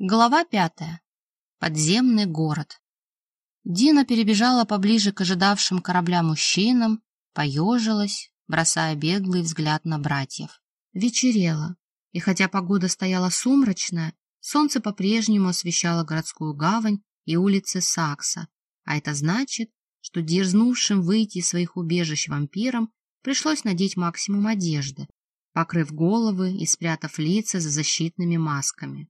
Глава пятая. Подземный город. Дина перебежала поближе к ожидавшим корабля мужчинам, поежилась, бросая беглый взгляд на братьев. Вечерело, и хотя погода стояла сумрачная, солнце по-прежнему освещало городскую гавань и улицы Сакса, а это значит, что дерзнувшим выйти из своих убежищ вампирам пришлось надеть максимум одежды, покрыв головы и спрятав лица за защитными масками.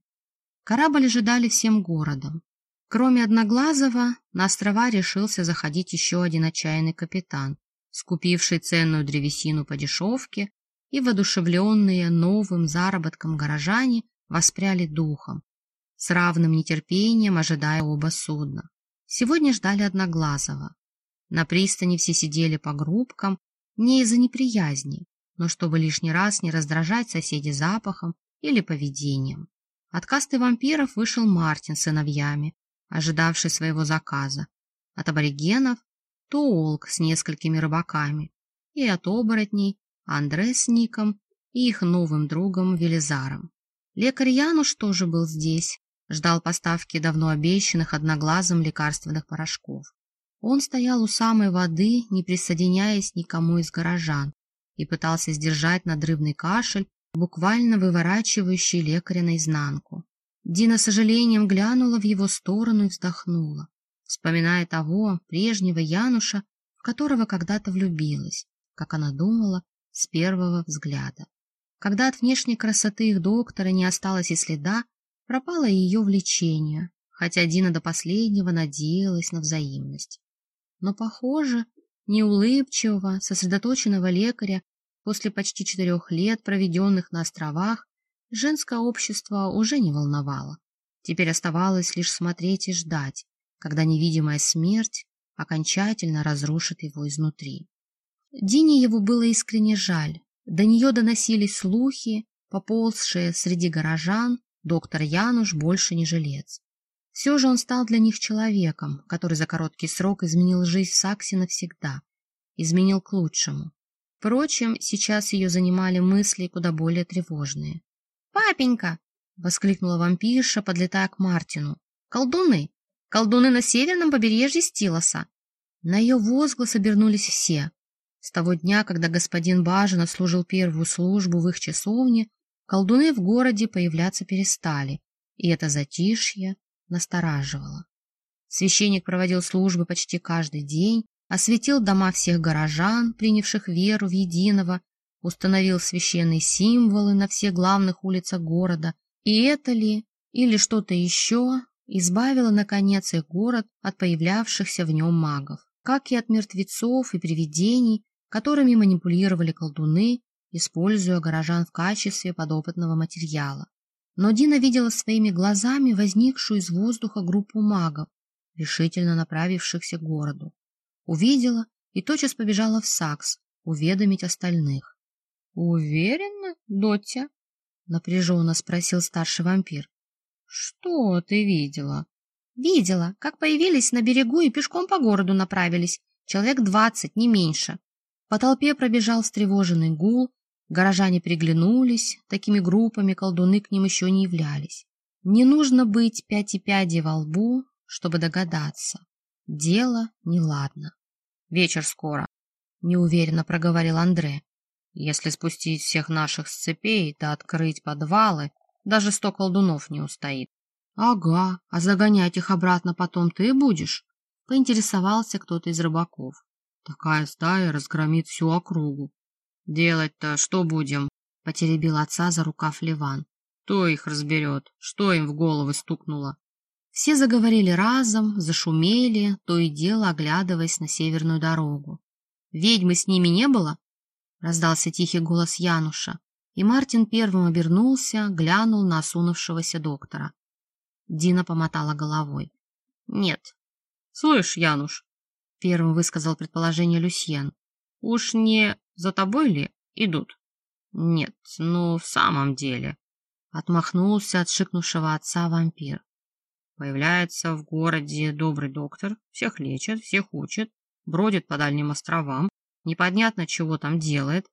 Корабль ожидали всем городом. Кроме Одноглазого, на острова решился заходить еще один отчаянный капитан, скупивший ценную древесину по дешевке, и воодушевленные новым заработком горожане воспряли духом, с равным нетерпением ожидая оба судна. Сегодня ждали Одноглазого. На пристани все сидели по группкам, не из-за неприязни, но чтобы лишний раз не раздражать соседей запахом или поведением. От касты вампиров вышел Мартин с сыновьями, ожидавший своего заказа. От аборигенов — Туолк с несколькими рыбаками. И от оборотней — Андре с Ником и их новым другом Велизаром. Лекарь Януш тоже был здесь, ждал поставки давно обещанных одноглазым лекарственных порошков. Он стоял у самой воды, не присоединяясь никому из горожан, и пытался сдержать надрывный кашель, буквально выворачивающий лекаря наизнанку. Дина с сожалением глянула в его сторону и вздохнула, вспоминая того прежнего Януша, в которого когда-то влюбилась, как она думала, с первого взгляда. Когда от внешней красоты их доктора не осталось и следа, пропало и ее влечение, хотя Дина до последнего надеялась на взаимность. Но, похоже, неулыбчивого, сосредоточенного лекаря После почти четырех лет, проведенных на островах, женское общество уже не волновало. Теперь оставалось лишь смотреть и ждать, когда невидимая смерть окончательно разрушит его изнутри. Дине его было искренне жаль. До нее доносились слухи, поползшие среди горожан, доктор Януш больше не жилец. Все же он стал для них человеком, который за короткий срок изменил жизнь Сакси навсегда, изменил к лучшему. Впрочем, сейчас ее занимали мысли куда более тревожные. «Папенька!» — воскликнула вампирша, подлетая к Мартину. «Колдуны! Колдуны на северном побережье Стилоса!» На ее возглас обернулись все. С того дня, когда господин Бажин служил первую службу в их часовне, колдуны в городе появляться перестали, и это затишье настораживало. Священник проводил службы почти каждый день, осветил дома всех горожан, принявших веру в единого, установил священные символы на всех главных улицах города. И это ли, или что-то еще, избавило, наконец, их город от появлявшихся в нем магов, как и от мертвецов и привидений, которыми манипулировали колдуны, используя горожан в качестве подопытного материала. Но Дина видела своими глазами возникшую из воздуха группу магов, решительно направившихся к городу увидела и тотчас побежала в Сакс уведомить остальных. — Уверена, Дотя? — напряженно спросил старший вампир. — Что ты видела? — Видела, как появились на берегу и пешком по городу направились. Человек двадцать, не меньше. По толпе пробежал встревоженный гул, горожане приглянулись, такими группами колдуны к ним еще не являлись. Не нужно быть пяти пядей во лбу, чтобы догадаться. Дело неладно. Вечер скоро, — неуверенно проговорил Андре. Если спустить всех наших с цепей да открыть подвалы, даже сто колдунов не устоит. — Ага, а загонять их обратно потом ты будешь? — поинтересовался кто-то из рыбаков. — Такая стая разгромит всю округу. — Делать-то что будем? — потеребил отца за рукав Ливан. — Кто их разберет? Что им в головы стукнуло? Все заговорили разом, зашумели, то и дело оглядываясь на северную дорогу. «Ведьмы с ними не было?» — раздался тихий голос Януша, и Мартин первым обернулся, глянул на осунувшегося доктора. Дина помотала головой. «Нет». «Слышь, Януш», — первым высказал предположение Люсьен, «уж не за тобой ли идут?» «Нет, ну, в самом деле», — отмахнулся от шикнувшего отца вампир. Появляется в городе добрый доктор, всех лечит, всех учит, бродит по дальним островам, непонятно, чего там делает.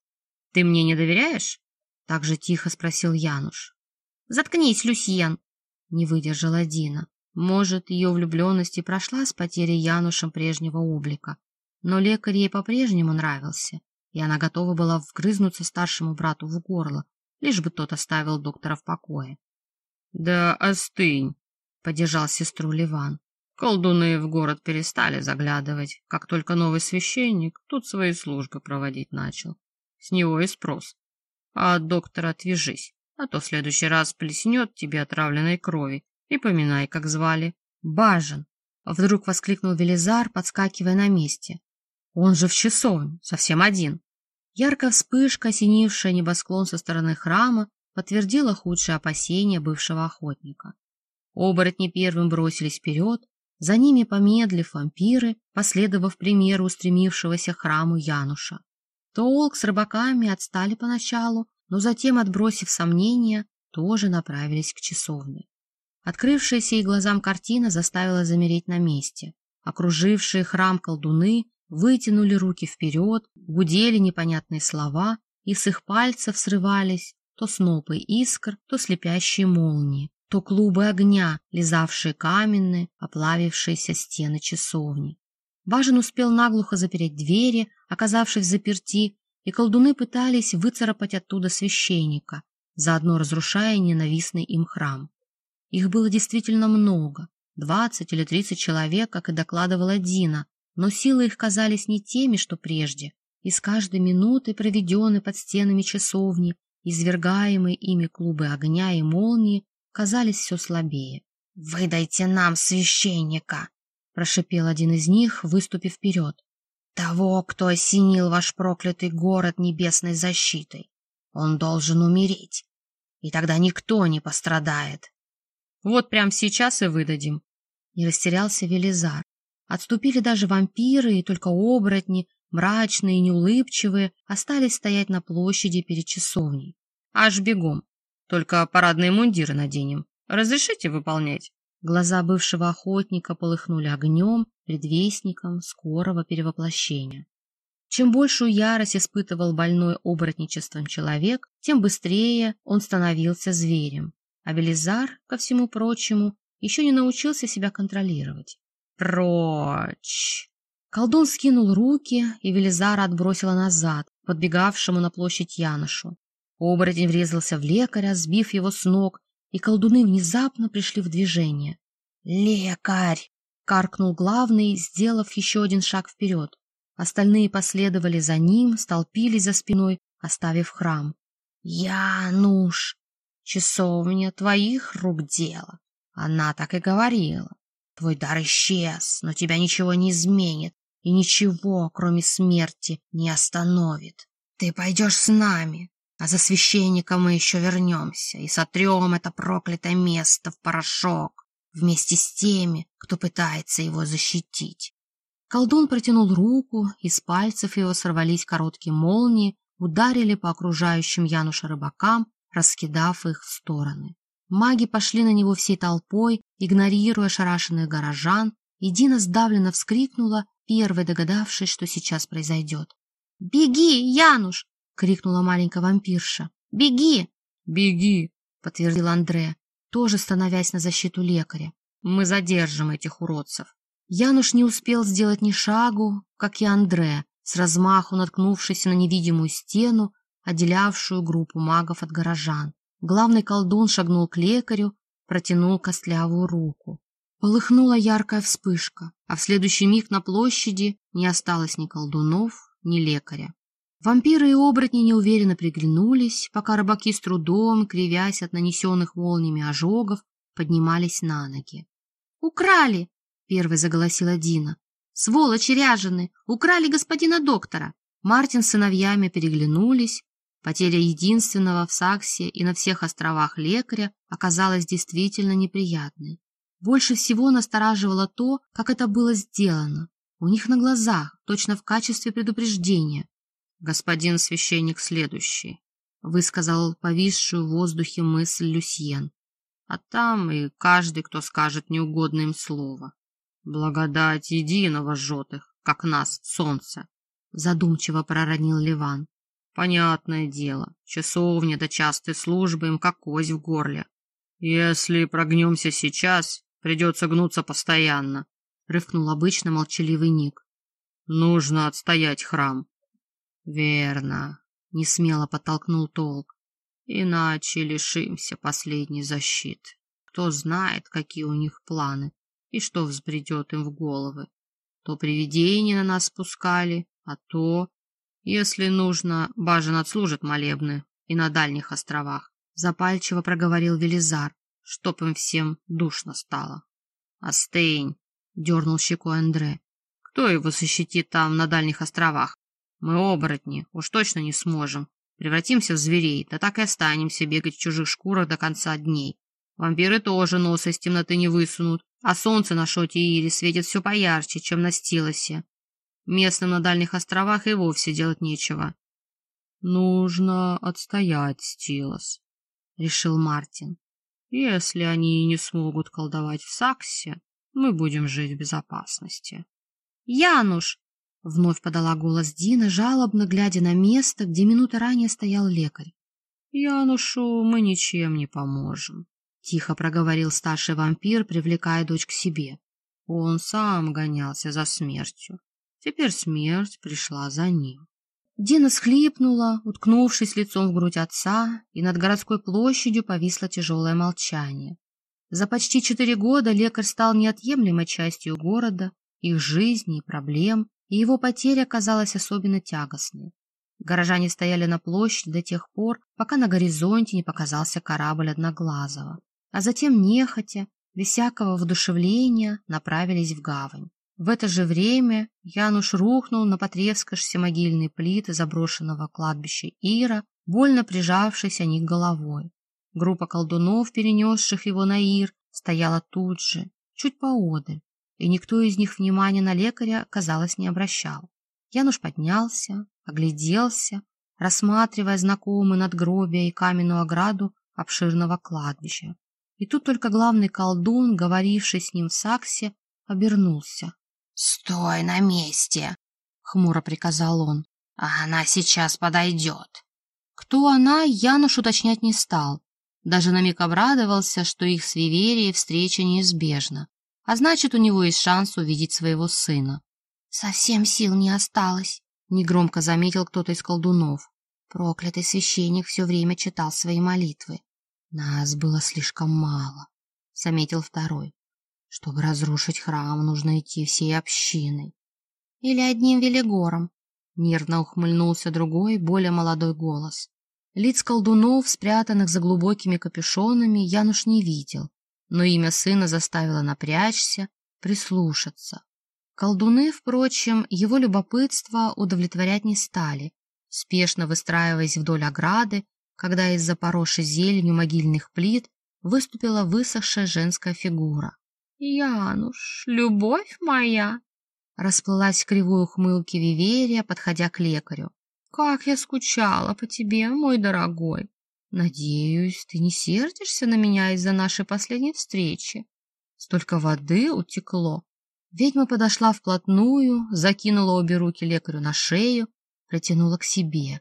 Ты мне не доверяешь? Так же тихо спросил Януш. Заткнись, Люсьен, Не выдержала Дина. Может, ее влюбленность и прошла с потерей Янушем прежнего облика, но лекарь ей по-прежнему нравился, и она готова была вгрызнуться старшему брату в горло, лишь бы тот оставил доктора в покое. — Да остынь, — поддержал сестру Ливан. Колдуны в город перестали заглядывать, как только новый священник тут свои службы проводить начал. С него и спрос. А от доктора отвяжись, а то в следующий раз плеснет тебе отравленной крови. И поминай, как звали. Бажен! Вдруг воскликнул Велизар, подскакивая на месте. Он же в часовне, совсем один. Яркая вспышка, осенившая небосклон со стороны храма, подтвердила худшие опасения бывшего охотника. Оборотни первым бросились вперед, за ними, помедлив вампиры, последовав примеру устремившегося к храму Януша. Толк с рыбаками отстали поначалу, но затем, отбросив сомнения, тоже направились к часовне. Открывшаяся и глазам картина заставила замереть на месте. Окружившие храм колдуны вытянули руки вперед, гудели непонятные слова, и с их пальцев срывались то снопы искр, то слепящие молнии, то клубы огня, лизавшие каменные, оплавившиеся стены часовни. Бажен успел наглухо запереть двери, оказавшись заперти, и колдуны пытались выцарапать оттуда священника, заодно разрушая ненавистный им храм. Их было действительно много, двадцать или тридцать человек, как и докладывала Дина, но силы их казались не теми, что прежде, и с каждой минутой, проведенной под стенами часовни, извергаемые ими клубы огня и молнии, казались все слабее. «Выдайте нам священника!» — прошипел один из них, выступив вперед. «Того, кто осенил ваш проклятый город небесной защитой. Он должен умереть, и тогда никто не пострадает». «Вот прямо сейчас и выдадим», — не растерялся Велизар. Отступили даже вампиры, и только оборотни, мрачные и неулыбчивые, остались стоять на площади перед часовней. Аж бегом. Только парадные мундиры наденем. Разрешите выполнять? Глаза бывшего охотника полыхнули огнем, предвестником скорого перевоплощения. Чем большую ярость испытывал больной оборотничеством человек, тем быстрее он становился зверем. А Белизар, ко всему прочему, еще не научился себя контролировать. Прочь! Колдун скинул руки, и Велизара отбросила назад, подбегавшему на площадь Яношу. Оборотень врезался в лекаря, сбив его с ног, и колдуны внезапно пришли в движение. «Лекарь!» — каркнул главный, сделав еще один шаг вперед. Остальные последовали за ним, столпились за спиной, оставив храм. «Януш! Часовня твоих рук дело!» Она так и говорила. Твой дар исчез, но тебя ничего не изменит и ничего, кроме смерти, не остановит. Ты пойдешь с нами, а за священником мы еще вернемся и сотрем это проклятое место в порошок вместе с теми, кто пытается его защитить. Колдун протянул руку, из пальцев его сорвались короткие молнии, ударили по окружающим Януша рыбакам, раскидав их в стороны. Маги пошли на него всей толпой, игнорируя шарашенных горожан, и Дина сдавленно вскрикнула, первой догадавшись, что сейчас произойдет. «Беги, Януш!» — крикнула маленькая вампирша. «Беги!» «Беги!» — подтвердил Андре, тоже становясь на защиту лекаря. «Мы задержим этих уродцев!» Януш не успел сделать ни шагу, как и Андре, с размаху наткнувшись на невидимую стену, отделявшую группу магов от горожан. Главный колдун шагнул к лекарю, протянул костлявую руку. Полыхнула яркая вспышка, а в следующий миг на площади не осталось ни колдунов, ни лекаря. Вампиры и оборотни неуверенно приглянулись, пока рыбаки с трудом, кривясь от нанесенных молниями ожогов, поднимались на ноги. «Украли!» — первой заголосила Дина. «Сволочи ряжены! Украли господина доктора!» Мартин с сыновьями переглянулись, Потеря единственного в Саксе и на всех островах лекаря оказалась действительно неприятной. Больше всего настораживало то, как это было сделано. У них на глазах, точно в качестве предупреждения. «Господин священник следующий», — высказал повисшую в воздухе мысль Люсьен. «А там и каждый, кто скажет неугодное им слово. Благодать единого жжет их, как нас солнце», — задумчиво проронил Ливан. Понятное дело, часовня до частой службы им как кость в горле. Если прогнемся сейчас, придется гнуться постоянно, рывкнул обычно молчаливый Ник. Нужно отстоять храм. Верно, несмело подтолкнул Толк. Иначе лишимся последней защиты. Кто знает, какие у них планы и что взбредет им в головы. То привидения на нас спускали, а то, если нужно, бажан отслужит молебны и на дальних островах. Запальчиво проговорил Велизар, чтоб им всем душно стало. «Остынь!» — дернул щекой Андре. «Кто его защитит там, на дальних островах? Мы оборотни, уж точно не сможем. Превратимся в зверей, да так и останемся бегать в чужих шкурах до конца дней. Вампиры тоже носа из темноты не высунут, а солнце на шоте Ири светит все поярче, чем на Стилосе. Местным на дальних островах и вовсе делать нечего. «Нужно отстоять Стилос», — решил Мартин. «Если они не смогут колдовать в Саксе, мы будем жить в безопасности». «Януш!» — вновь подала голос Дина, жалобно глядя на место, где минута ранее стоял лекарь. «Янушу мы ничем не поможем», Тихо проговорил старший вампир, привлекая дочь к себе. Он сам гонялся за смертью. Теперь смерть пришла за ним. Дина схлипнула, уткнувшись лицом в грудь отца, и над городской площадью повисло тяжелое молчание. За почти четыре года лекарь стал неотъемлемой частью города, их жизни и проблем, и его потеря оказалась особенно тягостной. Горожане стояли на площади до тех пор, пока на горизонте не показался корабль Одноглазого а затем нехотя, без всякого вдушевления, направились в гавань. В это же время Януш рухнул на потрескавшиеся могильные плиты заброшенного кладбища Ира, больно прижавшись о них головой. Группа колдунов, перенесших его на Ир, стояла тут же, чуть поодаль, и никто из них внимания на лекаря, казалось, не обращал. Януш поднялся, огляделся, рассматривая знакомые надгробия и каменную ограду обширного кладбища. И тут только главный колдун, говоривший с ним в саксе, обернулся. «Стой на месте!» — хмуро приказал он. «А она сейчас подойдет». Кто она, Януш уточнять не стал. Даже на миг обрадовался, что их с Виверией встреча неизбежна. А значит, у него есть шанс увидеть своего сына. «Совсем сил не осталось», — негромко заметил кто-то из колдунов. Проклятый священник все время читал свои молитвы. Нас было слишком мало, заметил второй. Чтобы разрушить храм, нужно идти всей общиной. Или одним велигором, нервно ухмыльнулся другой, более молодой голос. Лиц колдунов, спрятанных за глубокими капюшонами, Януш не видел, но имя сына заставило напрячься, прислушаться. Колдуны, впрочем, его любопытство удовлетворять не стали, спешно выстраиваясь вдоль ограды когда из-за поросшей зеленью могильных плит выступила высохшая женская фигура. «Януш, любовь моя!» Расплылась в кривой ухмылке Виверия, подходя к лекарю. «Как я скучала по тебе, мой дорогой!» «Надеюсь, ты не сердишься на меня из-за нашей последней встречи?» Столько воды утекло. Ведьма подошла вплотную, закинула обе руки лекарю на шею, притянула к себе.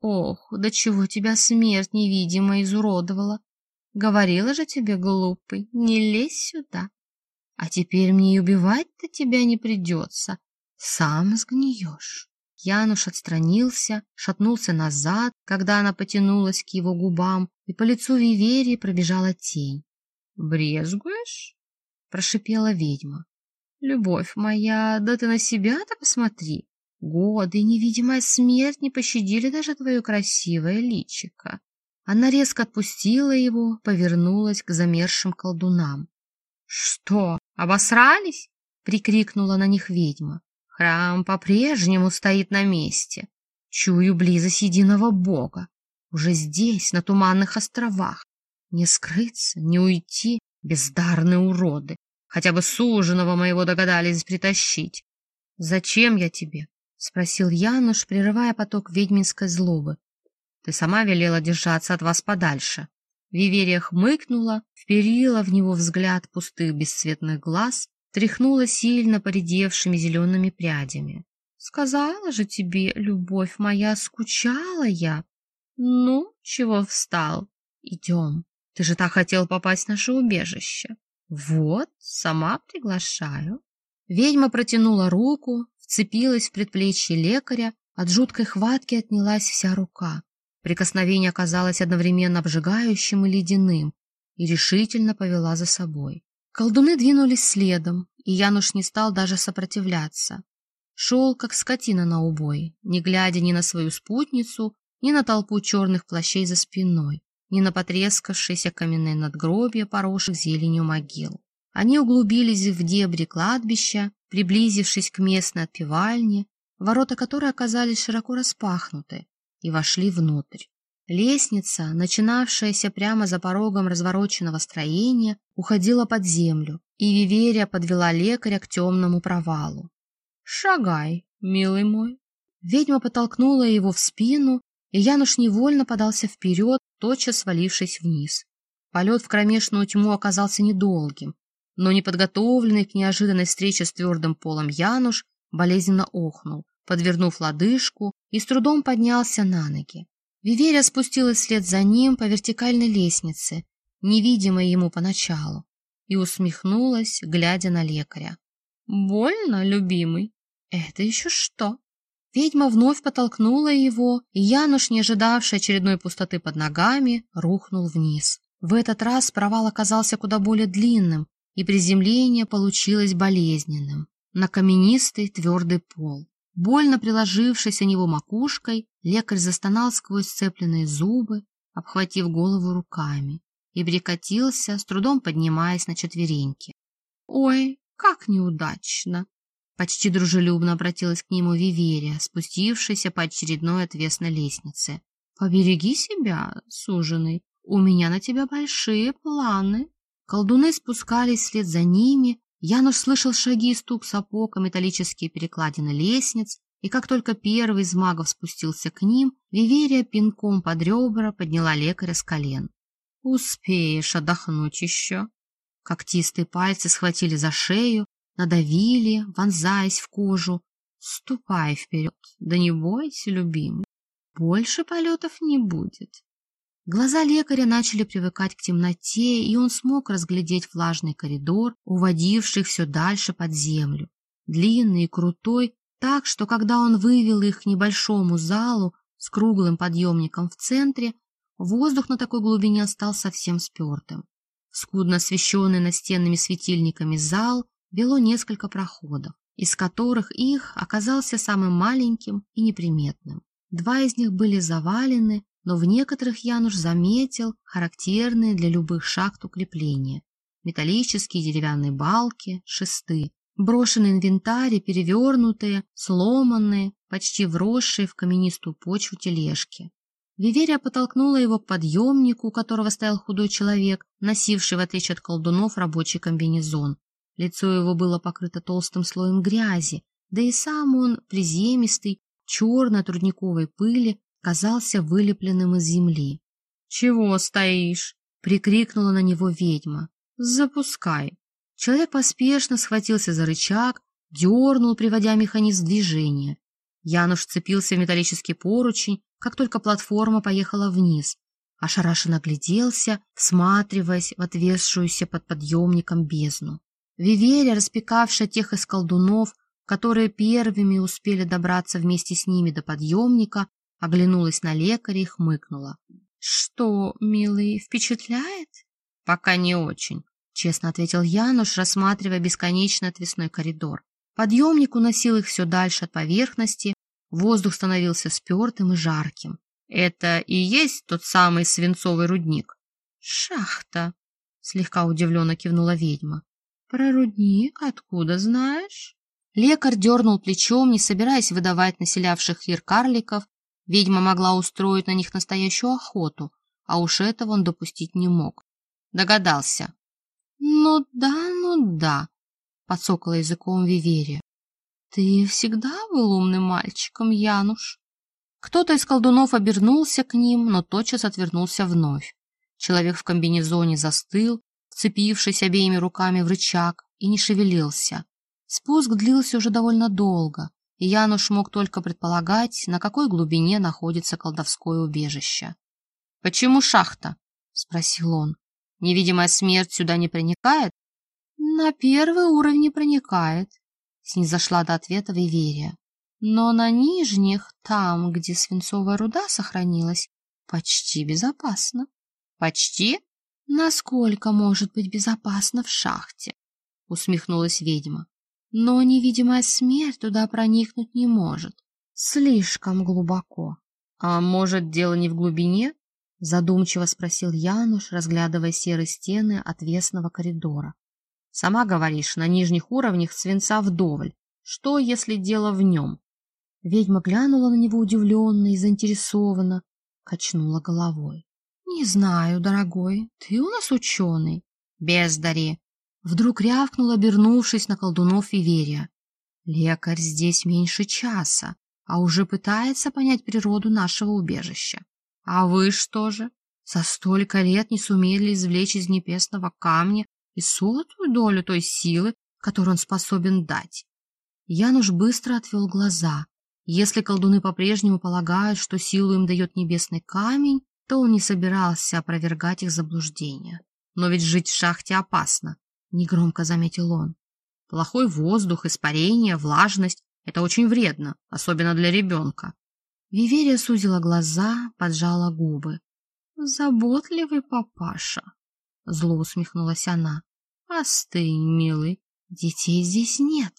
Ох, до чего тебя смерть невидимо изуродовала. Говорила же тебе, глупый, не лезь сюда. А теперь мне и убивать-то тебя не придется. Сам сгниешь. Януш отстранился, шатнулся назад, когда она потянулась к его губам, и по лицу Виверии пробежала тень. «Брезгуешь?» — прошипела ведьма. «Любовь моя, да ты на себя-то посмотри. Годы и невидимая смерть не пощадили даже твое красивое личико. Она резко отпустила его, повернулась к замерзшим колдунам. — Что, обосрались? — прикрикнула на них ведьма. — Храм по-прежнему стоит на месте. Чую близость единого бога. Уже здесь, на туманных островах. Не скрыться, не уйти, бездарные уроды. Хотя бы суженого моего догадались притащить. Зачем я тебе? — спросил Януш, прерывая поток ведьминской злобы. — Ты сама велела держаться от вас подальше. Виверия хмыкнула, вперила в него взгляд пустых бесцветных глаз, тряхнула сильно поредевшими зелеными прядями. — Сказала же тебе, любовь моя, скучала я. Ну, чего встал? Идем. Ты же так хотел попасть в наше убежище. Вот, сама приглашаю. Ведьма протянула руку, вцепилась в предплечье лекаря, от жуткой хватки отнялась вся рука. Прикосновение оказалось одновременно обжигающим и ледяным, и решительно повела за собой. Колдуны двинулись следом, и Януш не стал даже сопротивляться. Шел, как скотина на убой, не глядя ни на свою спутницу, ни на толпу черных плащей за спиной, ни на потрескавшиеся каменные надгробия, поросших зеленью могил. Они углубились в дебри кладбища, приблизившись к местной отпевальне, ворота которой оказались широко распахнуты, и вошли внутрь. Лестница, начинавшаяся прямо за порогом развороченного строения, уходила под землю, и Виверия подвела лекаря к темному провалу. «Шагай, милый мой!» Ведьма подтолкнула его в спину, и Януш невольно подался вперед, тотчас свалившись вниз. Полет в кромешную тьму оказался недолгим, но неподготовленный к неожиданной встрече с твердым полом Януш болезненно охнул, подвернув лодыжку и с трудом поднялся на ноги. Виверия спустилась вслед за ним по вертикальной лестнице, невидимой ему поначалу, и усмехнулась, глядя на лекаря. «Больно, любимый? Это еще что?» Ведьма вновь потолкнула его, и Януш, не ожидавший очередной пустоты под ногами, рухнул вниз. В этот раз провал оказался куда более длинным, и приземление получилось болезненным, на каменистый твердый пол. Больно приложившись о него макушкой, лекарь застонал сквозь сцепленные зубы, обхватив голову руками, и прикатился, с трудом поднимаясь на четвереньки. «Ой, как неудачно!» Почти дружелюбно обратилась к нему Виверия, спустившаяся по очередной отвесной лестнице. «Побереги себя, суженый, у меня на тебя большие планы». Колдуны спускались вслед за ними, Януш слышал шаги и стук сапог и металлические перекладины лестниц, и как только первый из магов спустился к ним, Виверия пинком под ребра подняла лекаря с колен. «Успеешь отдохнуть еще». Когтистые пальцы схватили за шею, надавили, вонзаясь в кожу. «Ступай вперед, да не бойся, любимый, больше полетов не будет». Глаза лекаря начали привыкать к темноте, и он смог разглядеть влажный коридор, уводивший все дальше под землю. Длинный и крутой, так что когда он вывел их к небольшому залу с круглым подъемником в центре, воздух на такой глубине стал совсем спертым. Скудно освещенный настенными светильниками зал вело несколько проходов, из которых их оказался самым маленьким и неприметным. Два из них были завалены, но в некоторых Януш заметил характерные для любых шахт укрепления. Металлические деревянные балки, шесты, брошенные инвентарь, перевернутые, сломанные, почти вросшие в каменистую почву тележки. Виверия потолкнула его к подъемнику, у которого стоял худой человек, носивший, в отличие от колдунов, рабочий комбинезон. Лицо его было покрыто толстым слоем грязи, да и сам он, приземистый, черной трудниковой пыли, казался вылепленным из земли. «Чего стоишь?» — прикрикнула на него ведьма. «Запускай!» Человек поспешно схватился за рычаг, дернул, приводя механизм в движение. Януш вцепился в металлический поручень, как только платформа поехала вниз. Ошарашенно огляделся, всматриваясь в отвесшуюся под подъемником бездну. Виверия, распекавшая тех из колдунов, которые первыми успели добраться вместе с ними до подъемника, Оглянулась на лекаря и хмыкнула. «Что, милый, впечатляет?» «Пока не очень», — честно ответил Януш, рассматривая бесконечно отвесной коридор. Подъемник уносил их все дальше от поверхности, воздух становился спертым и жарким. «Это и есть тот самый свинцовый рудник?» «Шахта», — слегка удивленно кивнула ведьма. «Про рудник откуда знаешь?» Лекарь дернул плечом, не собираясь выдавать населявших Ир карликов, Ведьма могла устроить на них настоящую охоту, а уж этого он допустить не мог. Догадался. «Ну да, ну да», — подсокала языком Виверия. «Ты всегда был умным мальчиком, Януш». Кто-то из колдунов обернулся к ним, но тотчас отвернулся вновь. Человек в комбинезоне застыл, вцепившись обеими руками в рычаг, и не шевелился. Спуск длился уже довольно долго, и Януш мог только предполагать, на какой глубине находится колдовское убежище. «Почему шахта?» — спросил он. Невидимая смерть сюда не проникает? На первый уровень не проникает, снизошла до ответа Виверия. Но на нижних, там, где свинцовая руда сохранилась, почти безопасно. Почти? Насколько может быть безопасно в шахте? Усмехнулась ведьма. Но невидимая смерть туда проникнуть не может. Слишком глубоко. А может, дело не в глубине? Задумчиво спросил Януш, разглядывая серые стены отвесного коридора. Сама говоришь, на нижних уровнях свинца вдоволь. Что, если дело в нем? Ведьма глянула на него удивленно и заинтересованно, качнула головой. — Не знаю, дорогой, ты у нас ученый. — Бездари. Вдруг рявкнула, обернувшись на колдунов Иверия. Лекарь здесь меньше часа, а уже пытается понять природу нашего убежища. А вы что же? За столько лет не сумели извлечь из небесного камня и сотую долю той силы, которую он способен дать. Януш быстро отвел глаза. Если колдуны по-прежнему полагают, что силу им дает небесный камень, то он не собирался опровергать их заблуждения. Но ведь жить в шахте опасно, — негромко заметил он. Плохой воздух, испарение, влажность — это очень вредно, особенно для ребенка. Виверия сузила глаза, поджала губы. «Заботливый папаша!» — зло усмехнулась она. «Остынь, милый, детей здесь нет,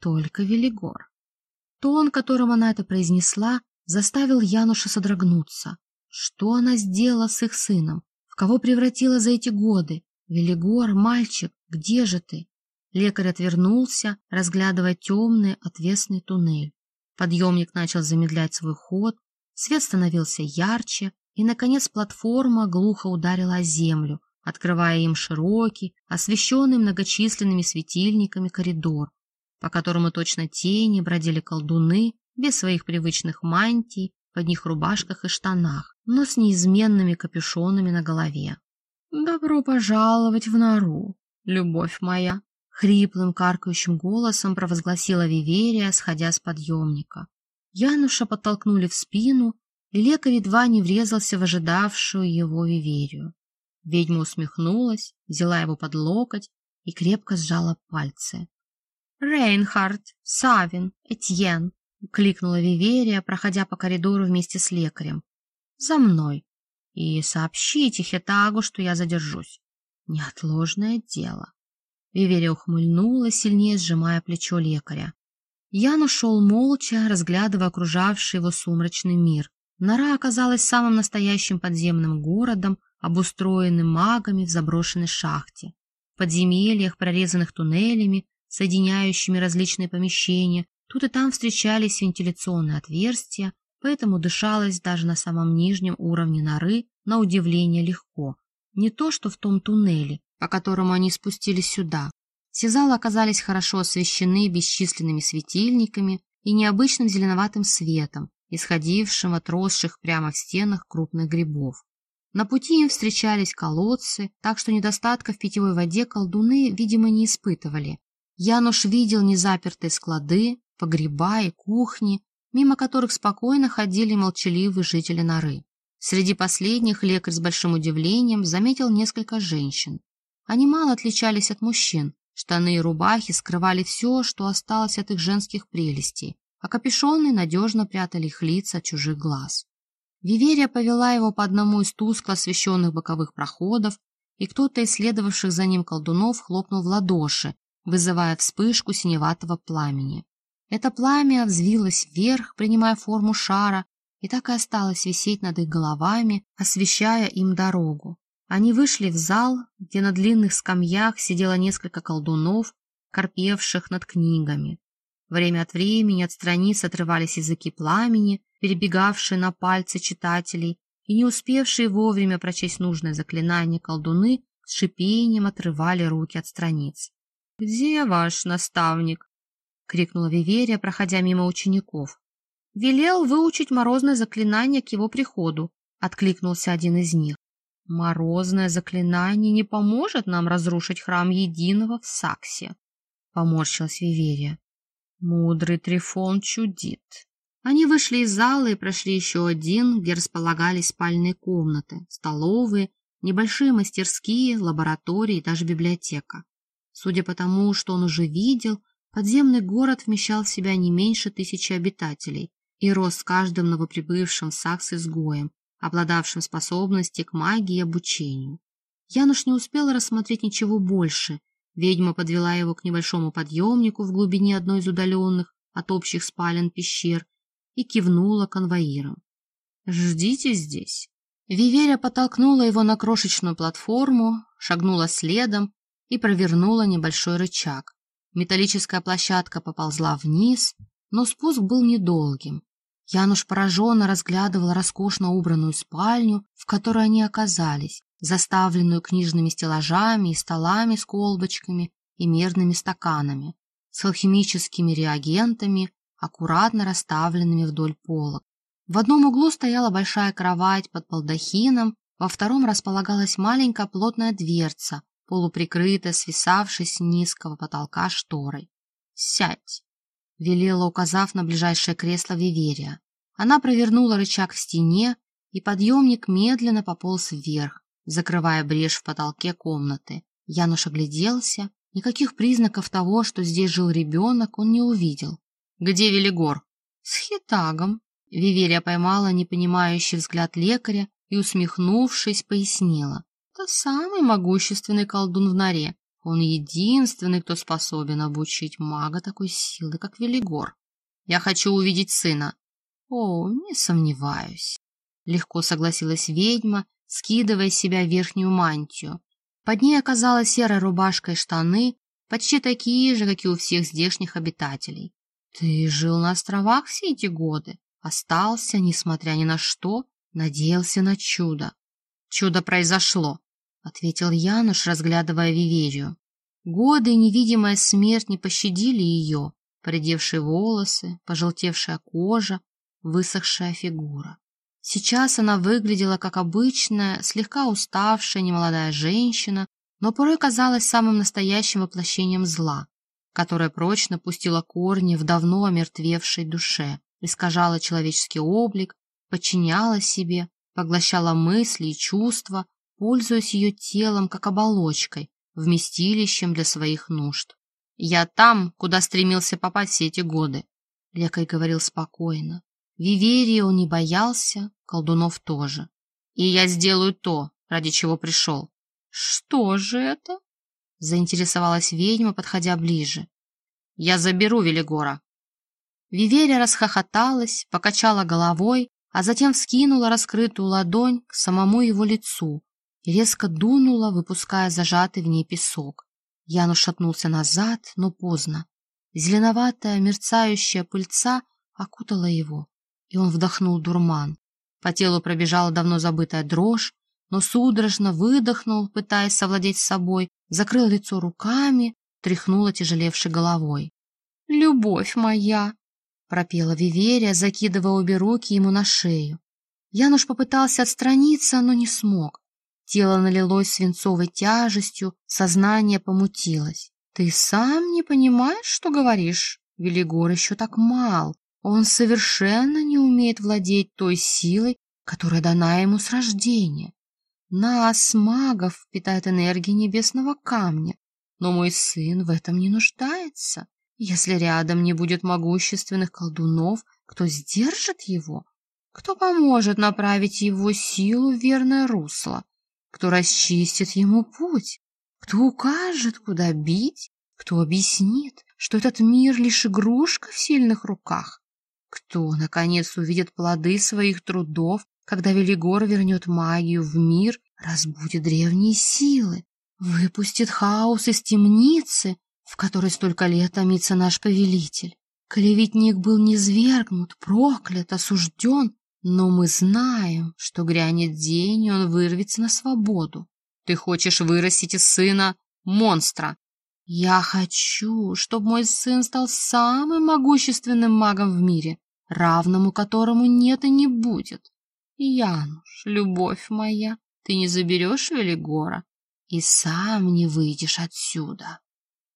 только Велигор». Тон, которым она это произнесла, заставил Януша содрогнуться. Что она сделала с их сыном? В кого превратила за эти годы? Велигор, мальчик, где же ты? Лекарь отвернулся, разглядывая темный отвесный туннель. Подъемник начал замедлять свой ход, свет становился ярче, и, наконец, платформа глухо ударила о землю, открывая им широкий, освещенный многочисленными светильниками коридор, по которому точно тени бродили колдуны без своих привычных мантий, в одних рубашках и штанах, но с неизменными капюшонами на голове. «Добро пожаловать в нору, любовь моя!» Хриплым, каркающим голосом провозгласила Виверия, сходя с подъемника. Януша подтолкнули в спину, и лекарь едва не врезался в ожидавшую его Виверию. Ведьма усмехнулась, взяла его под локоть и крепко сжала пальцы. «Рейнхард, Савин, Этьен!» — кликнула Виверия, проходя по коридору вместе с лекарем. «За мной! И сообщите Хетагу, что я задержусь. Неотложное дело!» Виверия ухмыльнула, сильнее сжимая плечо лекаря. Ян ушел молча, разглядывая окружавший его сумрачный мир. Нора оказалась самым настоящим подземным городом, обустроенным магами в заброшенной шахте. В подземельях, прорезанных туннелями, соединяющими различные помещения, тут и там встречались вентиляционные отверстия, поэтому дышалось даже на самом нижнем уровне норы на удивление легко. Не то, что в том туннеле, по которому они спустились сюда. Все залы оказались хорошо освещены бесчисленными светильниками и необычным зеленоватым светом, исходившим от росших прямо в стенах крупных грибов. На пути им встречались колодцы, так что недостатка в питьевой воде колдуны, видимо, не испытывали. Януш видел незапертые склады, погреба и кухни, мимо которых спокойно ходили молчаливые жители норы. Среди последних лекарь с большим удивлением заметил несколько женщин. Они мало отличались от мужчин. Штаны и рубахи скрывали все, что осталось от их женских прелестей, а капюшоны надежно прятали их лица от чужих глаз. Виверия повела его по одному из тускло освещенных боковых проходов, и кто-то из следовавших за ним колдунов хлопнул в ладоши, вызывая вспышку синеватого пламени. Это пламя взвилось вверх, принимая форму шара, и так и осталось висеть над их головами, освещая им дорогу. Они вышли в зал, где на длинных скамьях сидело несколько колдунов, корпевших над книгами. Время от времени от страниц отрывались языки пламени, перебегавшие на пальцы читателей, и не успевшие вовремя прочесть нужное заклинание колдуны с шипением отрывали руки от страниц. «Где ваш наставник?» — крикнула Виверия, проходя мимо учеников. «Велел выучить морозное заклинание к его приходу», — откликнулся один из них. Морозное заклинание не поможет нам разрушить храм единого в Саксе, поморщилась Виверия. Мудрый Трифон чудит. Они вышли из зала и прошли еще один, где располагались спальные комнаты, столовые, небольшие мастерские, лаборатории, даже библиотека. Судя по тому, что он уже видел, подземный город вмещал в себя не меньше тысячи обитателей и рос с каждым новоприбывшим в Сакс изгоем, обладавшим способностью к магии и обучению. Януш не успел рассмотреть ничего больше. Ведьма подвела его к небольшому подъемнику в глубине одной из удаленных от общих спален пещер и кивнула конвоирам. «Ждите здесь». Виверя подтолкнула его на крошечную платформу, шагнула следом и провернула небольшой рычаг. Металлическая площадка поползла вниз, но спуск был недолгим. Януш пораженно разглядывал роскошно убранную спальню, в которой они оказались, заставленную книжными стеллажами и столами с колбочками и мерными стаканами, с алхимическими реагентами, аккуратно расставленными вдоль полок. В одном углу стояла большая кровать под балдахином, во втором располагалась маленькая плотная дверца, полуприкрытая, свисавшей с низкого потолка шторой. «Сядь!» — велела, указав на ближайшее кресло Виверия. Она провернула рычаг в стене, и подъемник медленно пополз вверх, закрывая брешь в потолке комнаты. Януш огляделся. Никаких признаков того, что здесь жил ребенок, он не увидел. «Где Велигор?» «С Хитагом». Виверия поймала непонимающий взгляд лекаря и, усмехнувшись, пояснила. «Это самый могущественный колдун в норе. Он единственный, кто способен обучить мага такой силы, как Велигор. Я хочу увидеть сына. О, не сомневаюсь. Легко согласилась ведьма, скидывая с себя верхнюю мантию. Под ней оказалась серая рубашка и штаны, почти такие же, как и у всех здешних обитателей. Ты жил на островах все эти годы, остался, несмотря ни на что, надеялся на чудо. Чудо произошло. — ответил Януш, разглядывая Виверию. Годы невидимая смерть не пощадили ее, поредевшие волосы, пожелтевшая кожа, высохшая фигура. Сейчас она выглядела как обычная, слегка уставшая немолодая женщина, но порой казалась самым настоящим воплощением зла, которое прочно пустило корни в давно омертвевшей душе, искажало человеческий облик, подчиняла себе, поглощала мысли и чувства, пользуясь ее телом как оболочкой, вместилищем для своих нужд. «Я там, куда стремился попасть все эти годы», — лекарь говорил спокойно. Виверии он не боялся, колдунов тоже. «И я сделаю то, ради чего пришел». «Что же это?» — заинтересовалась ведьма, подходя ближе. «Я заберу Велигора». Виверия расхохоталась, покачала головой, а затем вскинула раскрытую ладонь к самому его лицу, резко дунула, выпуская зажатый в ней песок. Януш шатнулся назад, но поздно. Зеленоватая, мерцающая пыльца окутала его, и он вдохнул дурман. По телу пробежала давно забытая дрожь, но судорожно выдохнул, пытаясь совладеть с собой, закрыл лицо руками, тряхнула тяжелевшей головой. «Любовь моя!» — пропела Виверия, закидывая обе руки ему на шею. Януш попытался отстраниться, но не смог. Тело налилось свинцовой тяжестью, сознание помутилось. «Ты сам не понимаешь, что говоришь? Велигор еще так мал. Он совершенно не умеет владеть той силой, которая дана ему с рождения. Нас, магов, питает энергия небесного камня, но мой сын в этом не нуждается. Если рядом не будет могущественных колдунов, кто сдержит его? Кто поможет направить его силу в верное русло? Кто расчистит ему путь, кто укажет, куда бить, кто объяснит, что этот мир лишь игрушка в сильных руках, кто, наконец, увидит плоды своих трудов, когда Велигор вернет магию в мир, разбудит древние силы, выпустит хаос из темницы, в которой столько лет томится наш повелитель. Клеветник был низвергнут, проклят, осужден, но мы знаем, что грянет день, и он вырвется на свободу. Ты хочешь вырастить из сына монстра. Я хочу, чтобы мой сын стал самым могущественным магом в мире, равному которому нет и не будет. Януш, любовь моя, ты не заберешь Велигора и сам не выйдешь отсюда.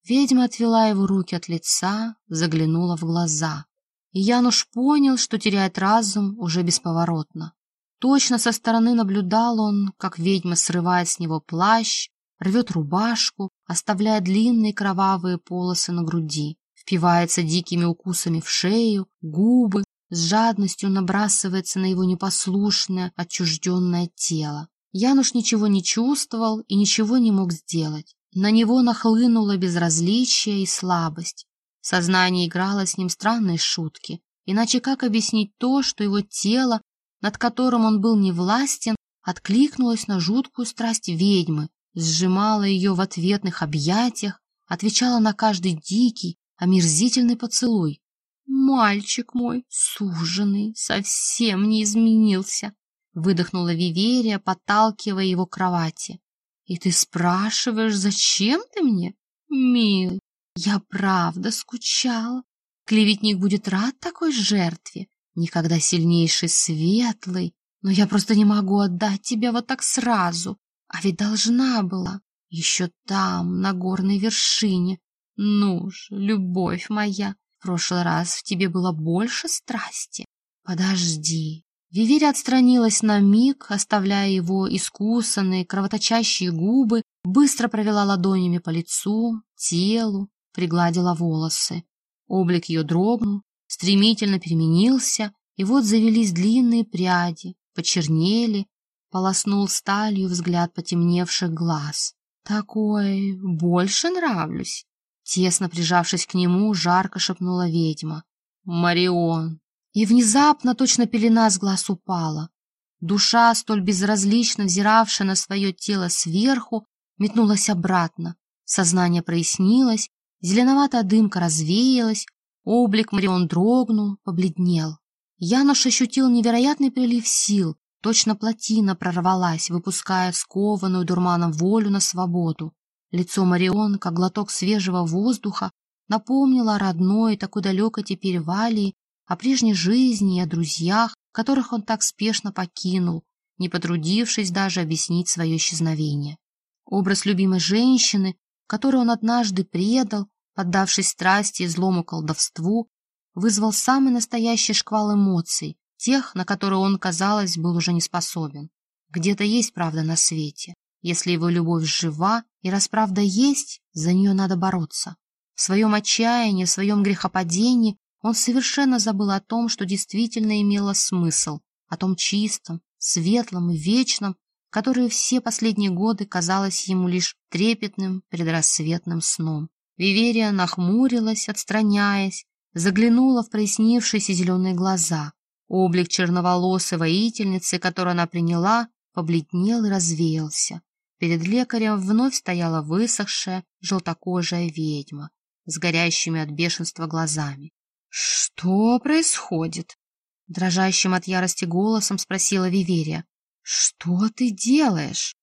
Ведьма отвела его руки от лица, заглянула в глаза и Януш понял, что теряет разум уже бесповоротно. Точно со стороны наблюдал он, как ведьма срывает с него плащ, рвет рубашку, оставляя длинные кровавые полосы на груди, впивается дикими укусами в шею, губы, с жадностью набрасывается на его непослушное, отчужденное тело. Януш ничего не чувствовал и ничего не мог сделать. На него нахлынуло безразличие и слабость. Сознание играло с ним странные шутки. Иначе как объяснить то, что его тело, над которым он был невластен, откликнулось на жуткую страсть ведьмы, сжимало ее в ответных объятиях, отвечало на каждый дикий, омерзительный поцелуй. «Мальчик мой, суженый, совсем не изменился», — выдохнула Виверия, подталкивая его к кровати. «И ты спрашиваешь, зачем ты мне? Милый, я правда скучала. Клеветник будет рад такой жертве, никогда сильнейший светлый, но я просто не могу отдать тебя вот так сразу, а ведь должна была, еще там, на горной вершине. Ну ж, любовь моя, в прошлый раз в тебе было больше страсти. Подожди. Виверия отстранилась на миг, оставляя его искусанные, кровоточащие губы, быстро провела ладонями по лицу, телу, пригладила волосы. Облик ее дрогнул, стремительно переменился, и вот завелись длинные пряди, почернели, полоснул сталью взгляд потемневших глаз. Такой больше нравлюсь. Тесно прижавшись к нему, жарко шепнула ведьма. «Марион!» И внезапно точно пелена с глаз упала. Душа, столь безразлично взиравшая на свое тело сверху, метнулась обратно. Сознание прояснилось, зеленоватая дымка развеялась, облик Марион дрогнул, побледнел. Януш ощутил невероятный прилив сил, точно плотина прорвалась, выпуская скованную дурманом волю на свободу. Лицо Марион, как глоток свежего воздуха, напомнило о родной, такой далекой теперь Валии, о прежней жизни и о друзьях, которых он так спешно покинул, не потрудившись даже объяснить свое исчезновение. Образ любимой женщины, которую он однажды предал, поддавшись страсти и злому колдовству, вызвал самый настоящий шквал эмоций, тех, на которые он, казалось, был уже не способен. Где-то есть правда на свете. Если его любовь жива, и раз правда есть, за нее надо бороться. В своем отчаянии, в своем грехопадении он совершенно забыл о том, что действительно имело смысл, о том чистом, светлом и вечном, которое все последние годы казалось ему лишь трепетным предрассветным сном. Виверия нахмурилась, отстраняясь, заглянула в прояснившиеся зеленые глаза. Облик черноволосой воительницы, которую она приняла, побледнел и развеялся. Перед лекарем вновь стояла высохшая, желтокожая ведьма с горящими от бешенства глазами. «Что происходит?» Дрожащим от ярости голосом спросила Виверия. «Что ты делаешь?»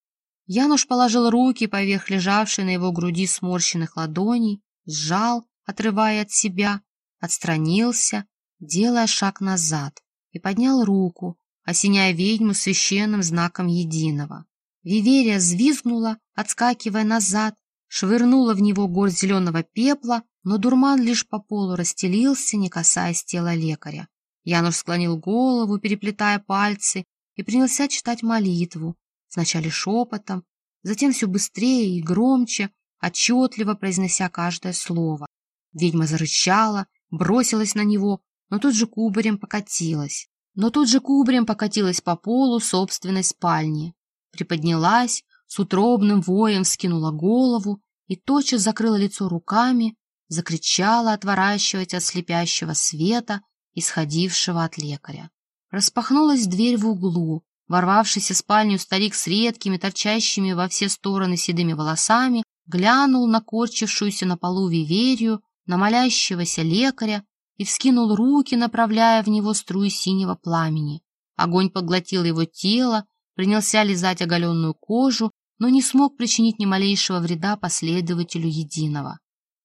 Януш положил руки поверх лежавшей на его груди сморщенных ладоней, сжал, отрывая от себя, отстранился, делая шаг назад, и поднял руку, осеняя ведьму священным знаком единого. Виверия взвизгнула, отскакивая назад, швырнула в него горсть зеленого пепла, но дурман лишь по полу расстелился, не касаясь тела лекаря. Януш склонил голову, переплетая пальцы, и принялся читать молитву, сначала шепотом, затем все быстрее и громче, отчетливо произнося каждое слово. Ведьма зарычала, бросилась на него, но тут же кубарем покатилась. Но тут же кубарем покатилась по полу собственной спальни приподнялась, с утробным воем скинула голову и тотчас закрыла лицо руками, закричала, отворачиваясь от слепящего света, исходившего от лекаря. Распахнулась дверь в углу, ворвавшийся в спальню старик с редкими, торчащими во все стороны седыми волосами, глянул на корчившуюся на полу виверию, на молящегося лекаря и вскинул руки, направляя в него струи синего пламени. Огонь поглотил его тело, принялся лизать оголенную кожу, но не смог причинить ни малейшего вреда последователю единого.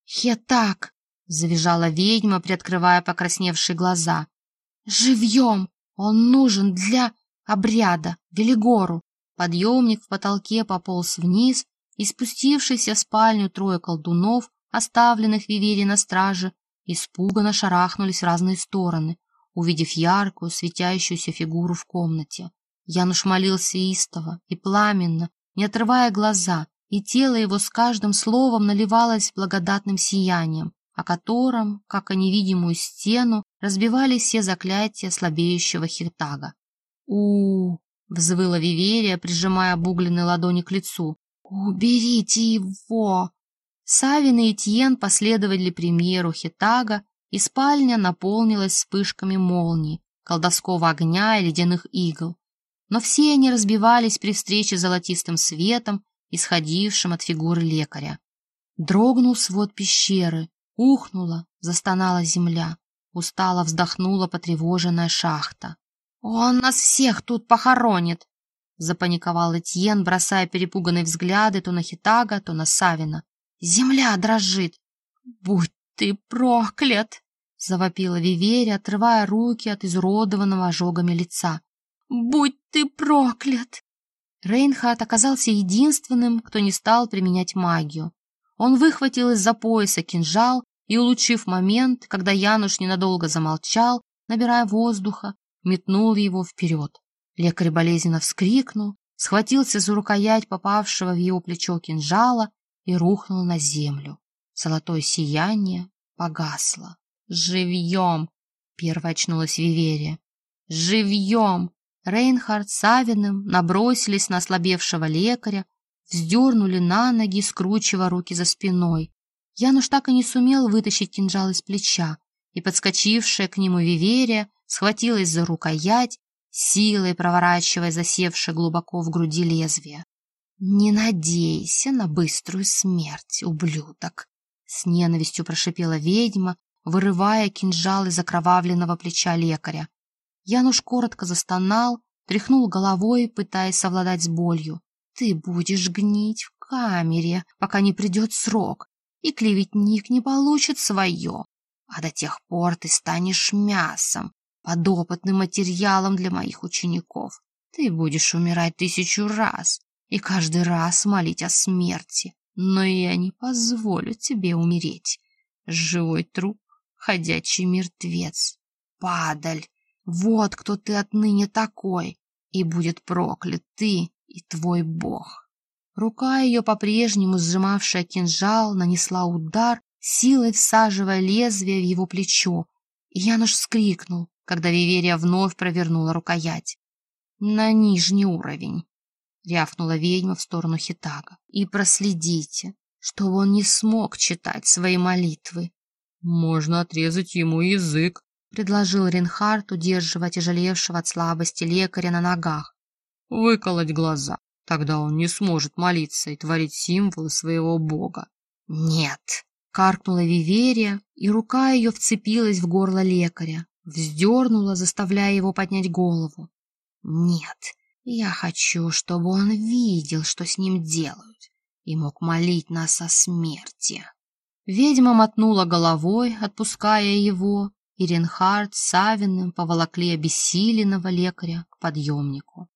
«Хетак!» — завизжала ведьма, приоткрывая покрасневшие глаза. «Живьем! Он нужен для обряда, Велигору!» Подъемник в потолке пополз вниз, и спустившиеся в спальню трое колдунов, оставленных Вивере на страже, испуганно шарахнулись в разные стороны, увидев яркую, светящуюся фигуру в комнате. Януш молился истово и пламенно, не отрывая глаза, и тело его с каждым словом наливалось благодатным сиянием, о котором, как о невидимую стену, разбивались все заклятия слабеющего Хиртага. -у, -у взвыла Виверия, прижимая обугленные ладони к лицу. «Уберите его!» Савин и Этьен последовали премьеру Хитага, и спальня наполнилась вспышками молний, колдовского огня и ледяных игл. Но все они разбивались при встрече с золотистым светом, исходившим от фигуры лекаря. Дрогнул свод пещеры, ухнула, застонала земля, устало вздохнула потревоженная шахта. «Он нас всех тут похоронит!» запаниковал Этьен, бросая перепуганные взгляды то на Хитага, то на Савина. «Земля дрожит!» «Будь ты проклят!» завопила Виверия, отрывая руки от изуродованного ожогами лица. «Будь ты проклят!» Рейнхард оказался единственным, кто не стал применять магию. Он выхватил из-за пояса кинжал и, улучив момент, когда Януш ненадолго замолчал, набирая воздуха, метнул его вперед. Лекарь болезненно вскрикнул, схватился за рукоять попавшего в его плечо кинжала и рухнул на землю. Золотое сияние погасло. «Живьем!» — первая очнулась Виверия. «Живьем!» Рейнхард с Савиным набросились на ослабевшего лекаря, вздернули на ноги, скручивая руки за спиной. Януш так и не сумел вытащить кинжал из плеча, и подскочившая к нему Виверия схватилась за рукоять, силой проворачивая засевшее глубоко в груди лезвие. «Не надейся на быструю смерть, ублюдок!» С ненавистью прошипела ведьма, вырывая кинжал из окровавленного плеча лекаря. Януш коротко застонал, тряхнул головой, пытаясь совладать с болью. «Ты будешь гнить в камере, пока не придет срок, и клеветник не получит свое. А до тех пор ты станешь мясом, подопытным материалом для моих учеников. Ты будешь умирать тысячу раз и каждый раз молить о смерти, но я не позволю тебе умереть. Живой труп, ходячий мертвец, падаль, вот кто ты отныне такой, и будет проклят ты и твой бог. Рука ее, по-прежнему сжимавшая кинжал, нанесла удар, силой всаживая лезвие в его плечо, и Януш вскрикнул, когда Виверия вновь провернула рукоять. «На нижний уровень!» — рявкнула ведьма в сторону Хитага. «И проследите, чтобы он не смог читать свои молитвы». «Можно отрезать ему язык», — предложил Ренхард, удерживая тяжелевшего от слабости лекаря на ногах. «Выколоть глаза, тогда он не сможет молиться и творить символы своего бога». «Нет!» — каркнула Виверия, и рука ее вцепилась в горло лекаря, вздернула, заставляя его поднять голову. «Нет, я хочу, чтобы он видел, что с ним делают, и мог молить нас о смерти». Ведьма мотнула головой, отпуская его, и Ренхард с Савиным поволокли обессиленного лекаря к подъемнику.